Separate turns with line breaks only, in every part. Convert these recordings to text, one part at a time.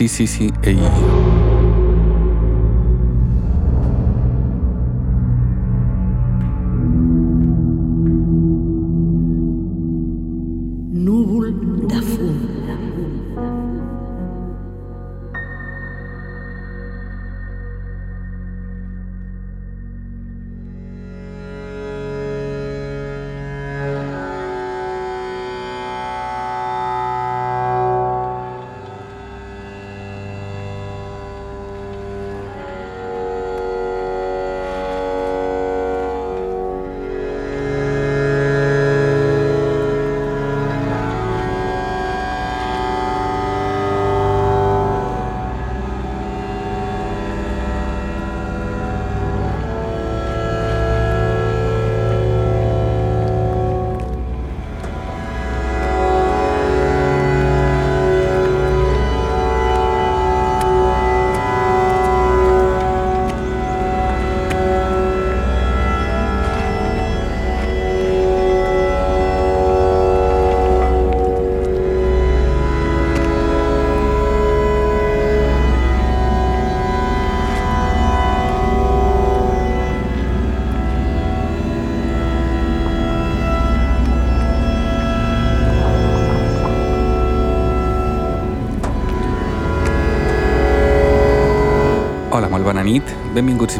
Sí, sí, sí. Ei.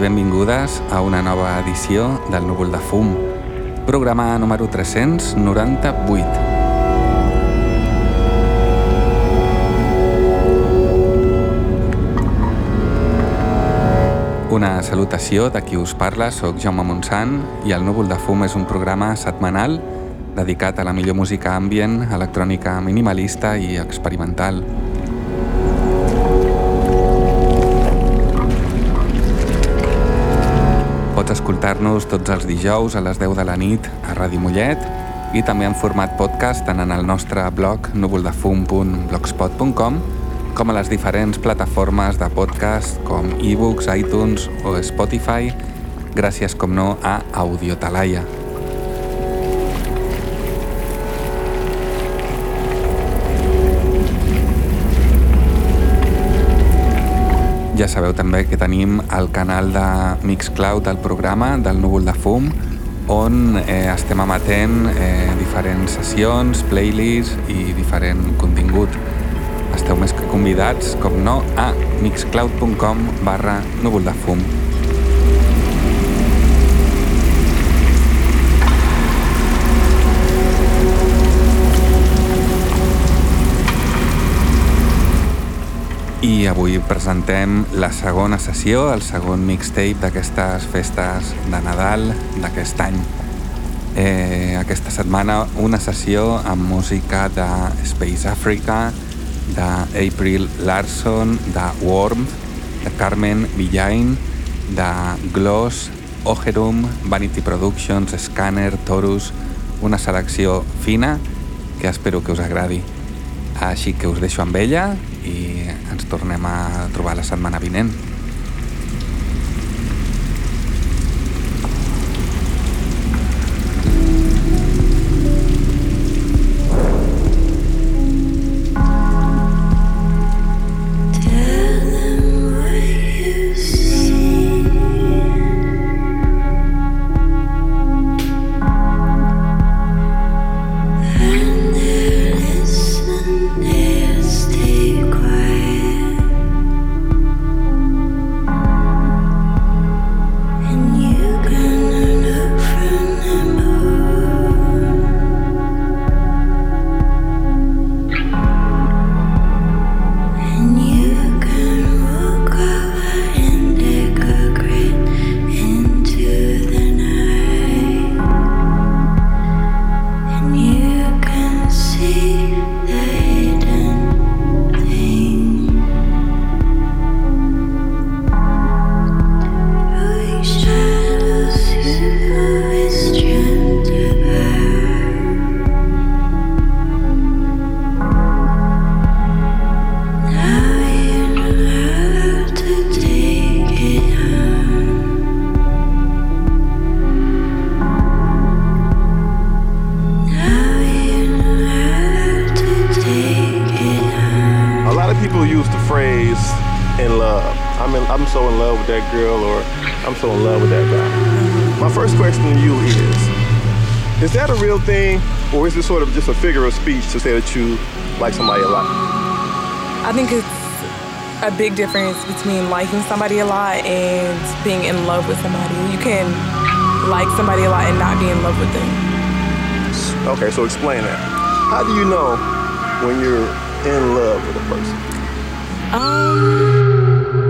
Benvingudes a una nova edició del Núvol de Fum, programa número 398. Una salutació de qui us parla, sóc Jaume Montsant i el Núvol de Fum és un programa setmanal dedicat a la millor música ambient, electrònica minimalista i experimental. Pots escoltar-nos tots els dijous a les 10 de la nit a Ràdio Mollet i també en format podcast tant en el nostre blog núvoldefum.blogspot.com com a les diferents plataformes de podcast com ebooks, iTunes o Spotify gràcies com no a Audiotalaia. Ja sabeu també que tenim el canal de Mixcloud del programa del Núvol de Fum on eh, estem emetent eh, diferents sessions, playlists i diferent contingut. Esteu més que convidats, com no, a mixcloud.com barra núvol de fum. I avui presentem la segona sessió, el segon mixtape d'aquestes festes de Nadal d'aquest any. Eh, aquesta setmana una sessió amb música de Space Africa, d'April Larson, de Worm, de Carmen Villain, de Gloss, Ogerum, Vanity Productions, Scanner, Torus, una selecció fina que espero que us agradi. Així que us deixo amb ella i tornem a trobar la setmana vinent.
To say that you like somebody a lot?
I think it's a big difference between liking somebody a lot and being in love with somebody. You can like somebody a lot and not be in love with them.
Okay, so explain that. How do you know when you're in love with a person?
Um,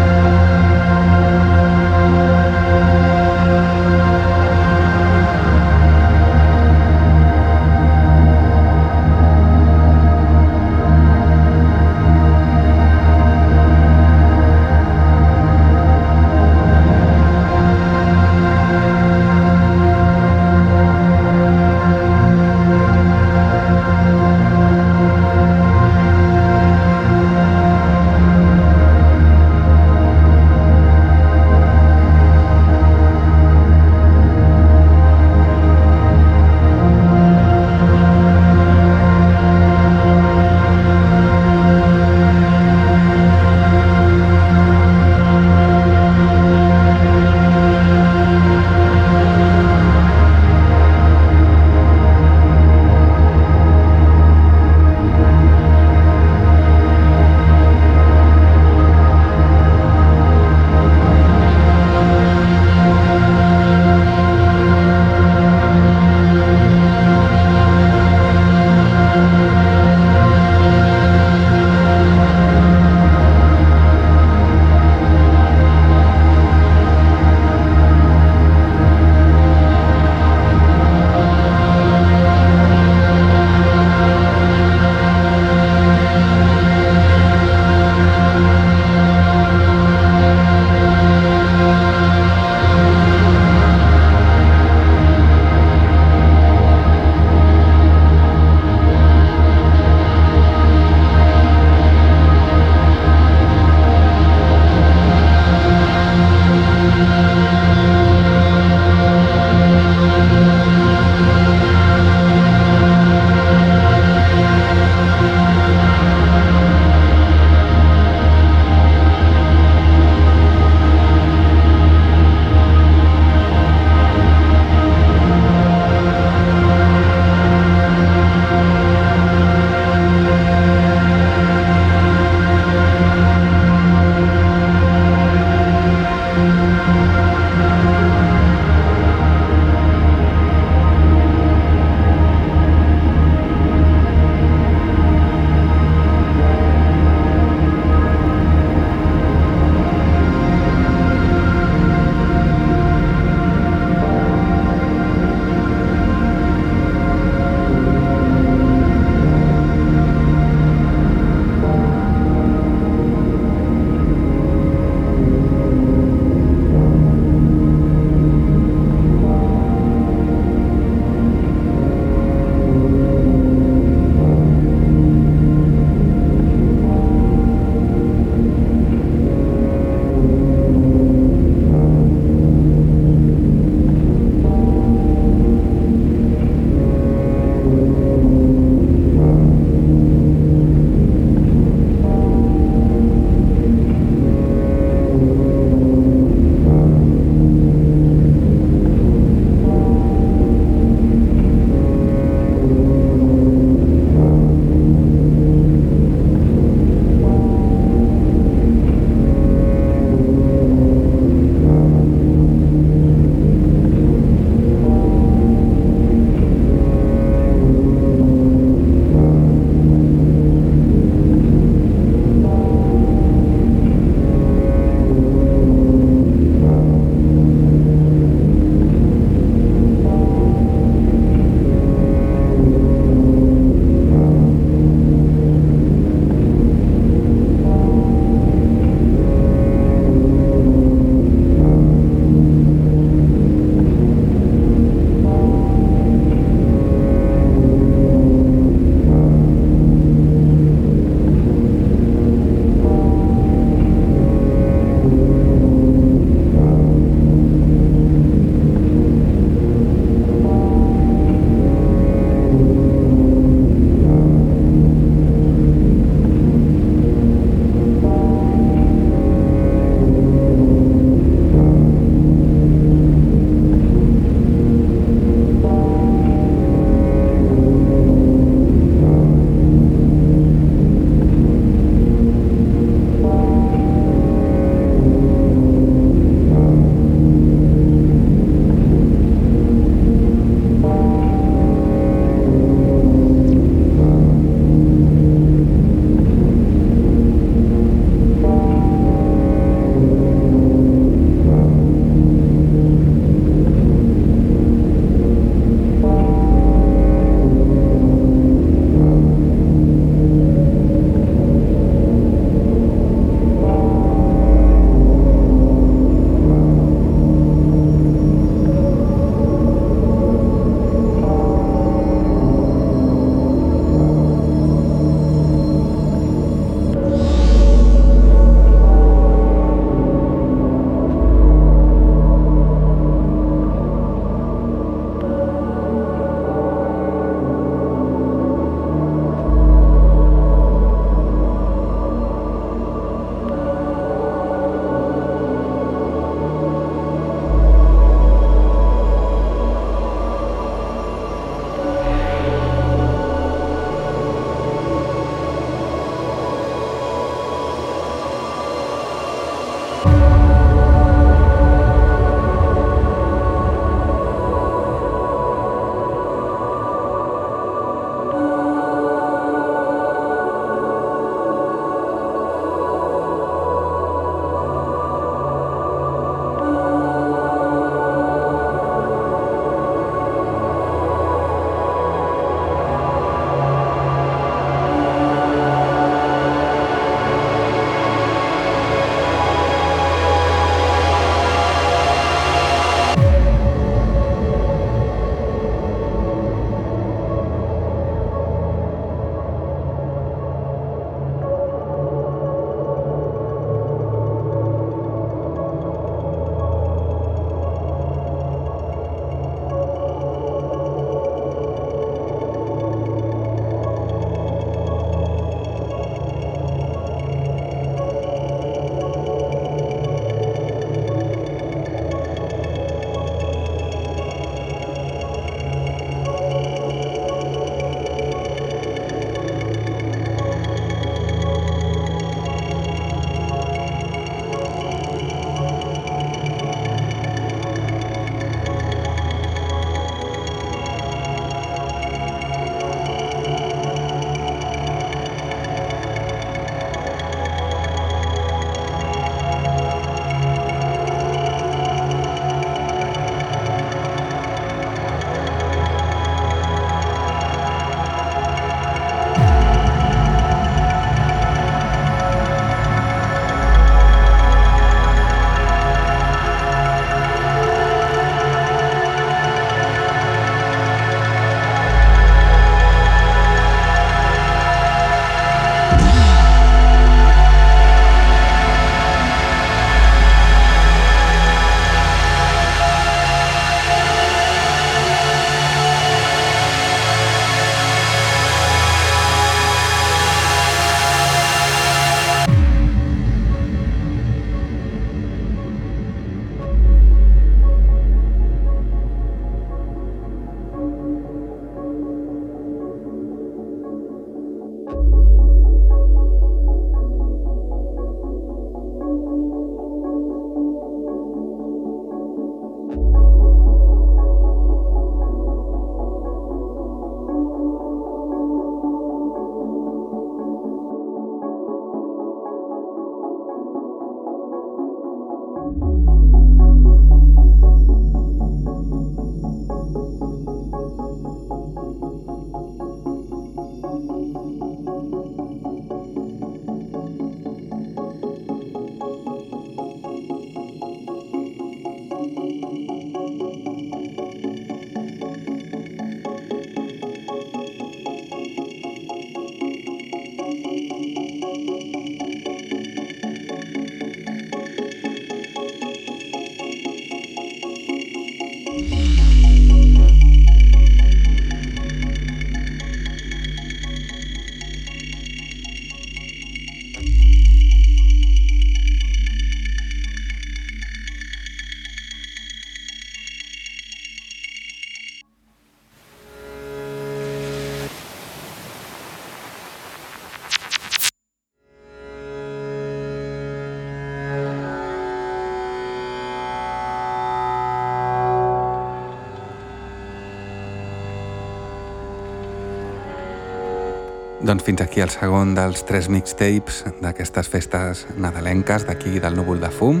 Doncs fins aquí el segon dels tres mixtapes d'aquestes festes nadalenques d'aquí del núvol de fum.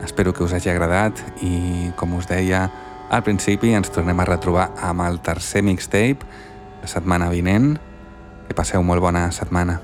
Espero que us hagi agradat i, com us deia, al principi ens tornem a retrobar amb el tercer mixtape la setmana vinent. Que passeu molt bona setmana.